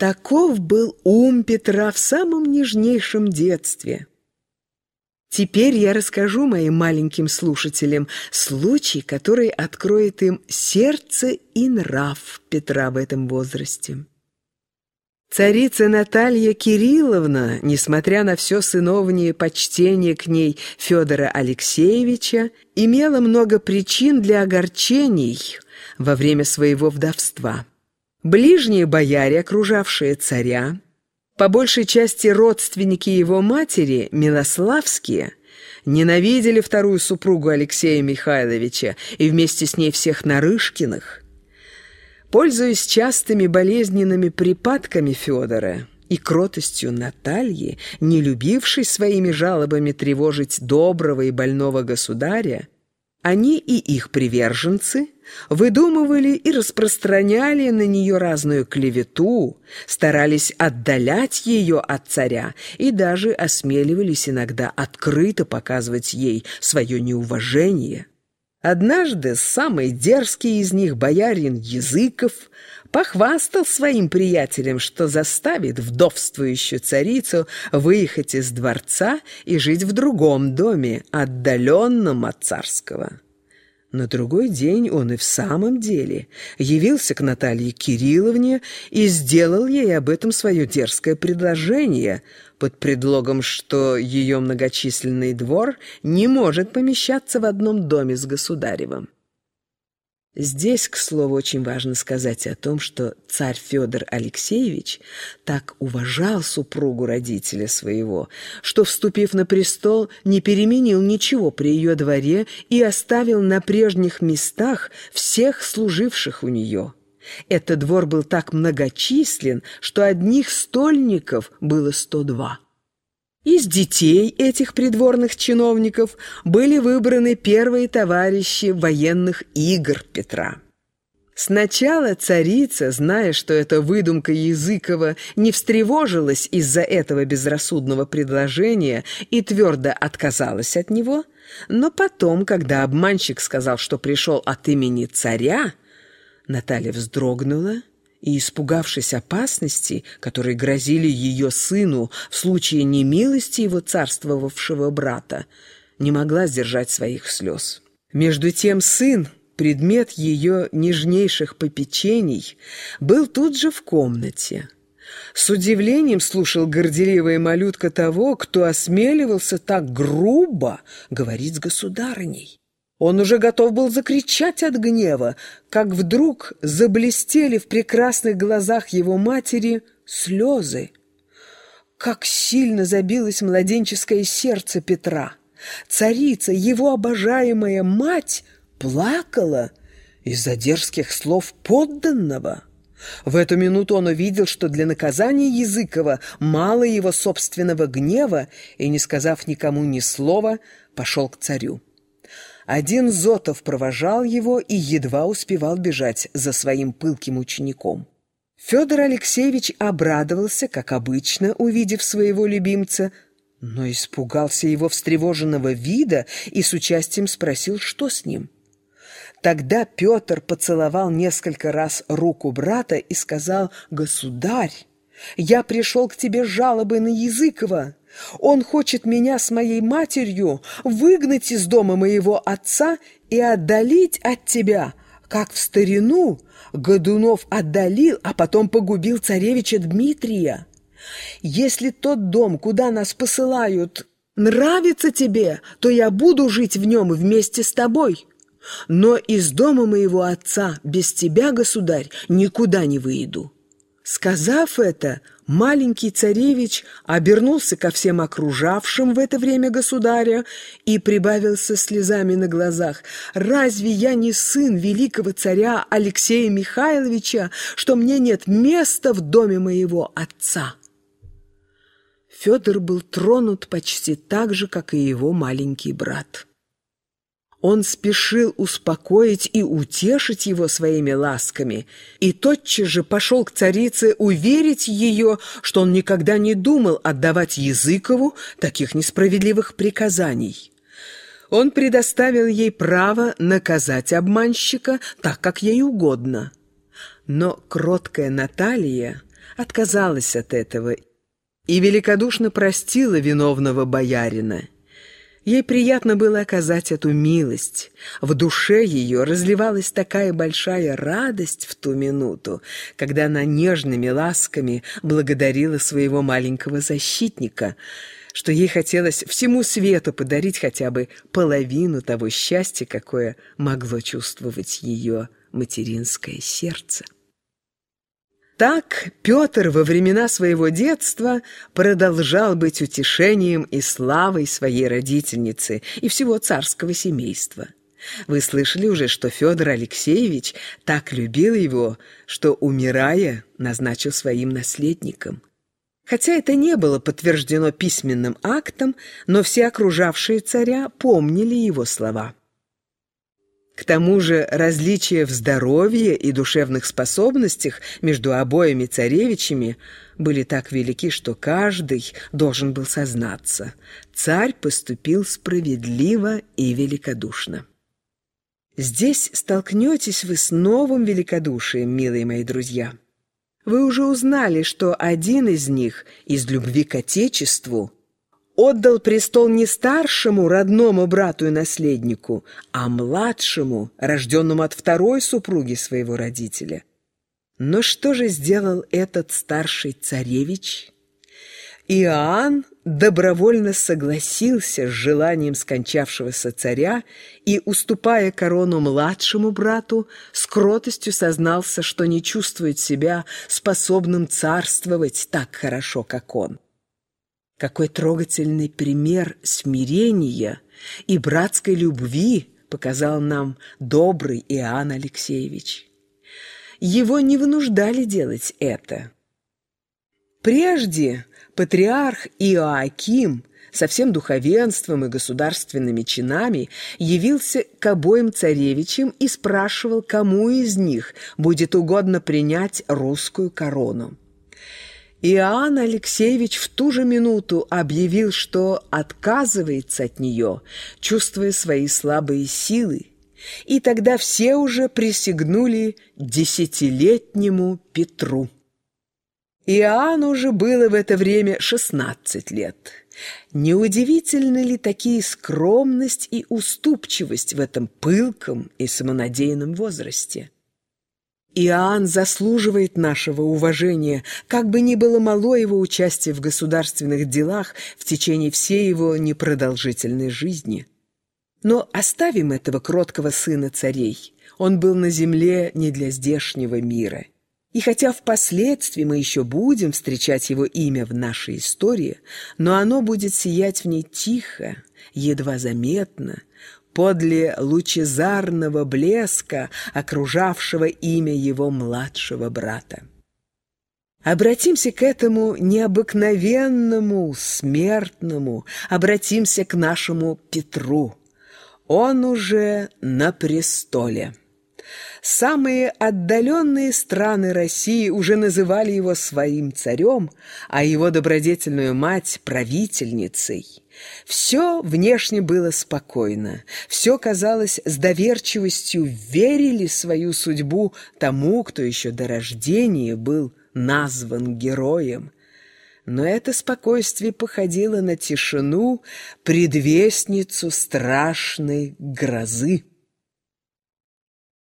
Таков был ум Петра в самом нежнейшем детстве. Теперь я расскажу моим маленьким слушателям случай, который откроет им сердце и нрав Петра в этом возрасте. Царица Наталья Кирилловна, несмотря на все сыновнее почтение к ней Федора Алексеевича, имела много причин для огорчений во время своего вдовства. Ближние бояре, окружавшие царя, по большей части родственники его матери, Милославские, ненавидели вторую супругу Алексея Михайловича и вместе с ней всех Нарышкиных, Пользуясь частыми болезненными припадками Федора и кротостью Натальи, не любившей своими жалобами тревожить доброго и больного государя, они и их приверженцы выдумывали и распространяли на нее разную клевету, старались отдалять ее от царя и даже осмеливались иногда открыто показывать ей свое неуважение. Однажды самый дерзкий из них, боярин Языков, похвастал своим приятелям, что заставит вдовствующую царицу выехать из дворца и жить в другом доме, отдаленном от царского. На другой день он и в самом деле явился к Наталье Кирилловне и сделал ей об этом свое дерзкое предложение под предлогом, что ее многочисленный двор не может помещаться в одном доме с государевым. Здесь, к слову, очень важно сказать о том, что царь Федор Алексеевич так уважал супругу родителя своего, что, вступив на престол, не переменил ничего при ее дворе и оставил на прежних местах всех служивших у нее. Этот двор был так многочислен, что одних стольников было 102. Из детей этих придворных чиновников были выбраны первые товарищи военных игр Петра. Сначала царица, зная, что эта выдумка Языкова не встревожилась из-за этого безрассудного предложения и твердо отказалась от него, но потом, когда обманщик сказал, что пришел от имени царя, Наталья вздрогнула и, испугавшись опасности, которые грозили ее сыну в случае немилости его царствовавшего брата, не могла сдержать своих слез. Между тем сын, предмет ее нежнейших попечений, был тут же в комнате. С удивлением слушал горделивая малютка того, кто осмеливался так грубо говорить с государыней. Он уже готов был закричать от гнева, как вдруг заблестели в прекрасных глазах его матери слезы. Как сильно забилось младенческое сердце Петра! Царица, его обожаемая мать, плакала из-за дерзких слов подданного. В эту минуту он увидел, что для наказания Языкова мало его собственного гнева, и, не сказав никому ни слова, пошел к царю. Один Зотов провожал его и едва успевал бежать за своим пылким учеником. Федор Алексеевич обрадовался, как обычно, увидев своего любимца, но испугался его встревоженного вида и с участием спросил, что с ним. Тогда Петр поцеловал несколько раз руку брата и сказал «Государь, я пришел к тебе с жалобой на Языкова. Он хочет меня с моей матерью выгнать из дома моего отца и отдалить от тебя, как в старину Годунов отдалил, а потом погубил царевича Дмитрия. Если тот дом, куда нас посылают, нравится тебе, то я буду жить в нем вместе с тобой. Но из дома моего отца без тебя, государь, никуда не выйду». Сказав это, маленький царевич обернулся ко всем окружавшим в это время государя и прибавился слезами на глазах. «Разве я не сын великого царя Алексея Михайловича, что мне нет места в доме моего отца?» Федор был тронут почти так же, как и его маленький брат. Он спешил успокоить и утешить его своими ласками, и тотчас же пошел к царице уверить ее, что он никогда не думал отдавать Языкову таких несправедливых приказаний. Он предоставил ей право наказать обманщика так, как ей угодно. Но кроткая Наталья отказалась от этого и великодушно простила виновного боярина. Ей приятно было оказать эту милость. В душе ее разливалась такая большая радость в ту минуту, когда она нежными ласками благодарила своего маленького защитника, что ей хотелось всему свету подарить хотя бы половину того счастья, какое могло чувствовать ее материнское сердце. Так Петр во времена своего детства продолжал быть утешением и славой своей родительницы и всего царского семейства. Вы слышали уже, что Федор Алексеевич так любил его, что, умирая, назначил своим наследником. Хотя это не было подтверждено письменным актом, но все окружавшие царя помнили его слова. К тому же различия в здоровье и душевных способностях между обоими царевичами были так велики, что каждый должен был сознаться. Царь поступил справедливо и великодушно. Здесь столкнетесь вы с новым великодушием, милые мои друзья. Вы уже узнали, что один из них из любви к Отечеству – отдал престол не старшему родному брату и наследнику, а младшему, рожденному от второй супруги своего родителя. Но что же сделал этот старший царевич? Иоанн добровольно согласился с желанием скончавшегося царя и, уступая корону младшему брату, с кротостью сознался, что не чувствует себя способным царствовать так хорошо, как он. Какой трогательный пример смирения и братской любви показал нам добрый Иоанн Алексеевич. Его не вынуждали делать это. Прежде патриарх Иоаким со всем духовенством и государственными чинами явился к обоим царевичам и спрашивал, кому из них будет угодно принять русскую корону. Иоанн Алексеевич в ту же минуту объявил, что отказывается от нее, чувствуя свои слабые силы, и тогда все уже присягнули десятилетнему Петру. Иоанну уже было в это время шестнадцать лет. Неудивительны ли такие скромность и уступчивость в этом пылком и самонадеянном возрасте? Иоанн заслуживает нашего уважения, как бы ни было мало его участия в государственных делах в течение всей его непродолжительной жизни. Но оставим этого кроткого сына царей. Он был на земле не для здешнего мира. И хотя впоследствии мы еще будем встречать его имя в нашей истории, но оно будет сиять в ней тихо, едва заметно, подле лучезарного блеска, окружавшего имя его младшего брата. Обратимся к этому необыкновенному, смертному, обратимся к нашему Петру. Он уже на престоле. Самые отдаленные страны России уже называли его своим царем, а его добродетельную мать – правительницей. Все внешне было спокойно, все, казалось, с доверчивостью верили свою судьбу тому, кто еще до рождения был назван героем. Но это спокойствие походило на тишину, предвестницу страшной грозы.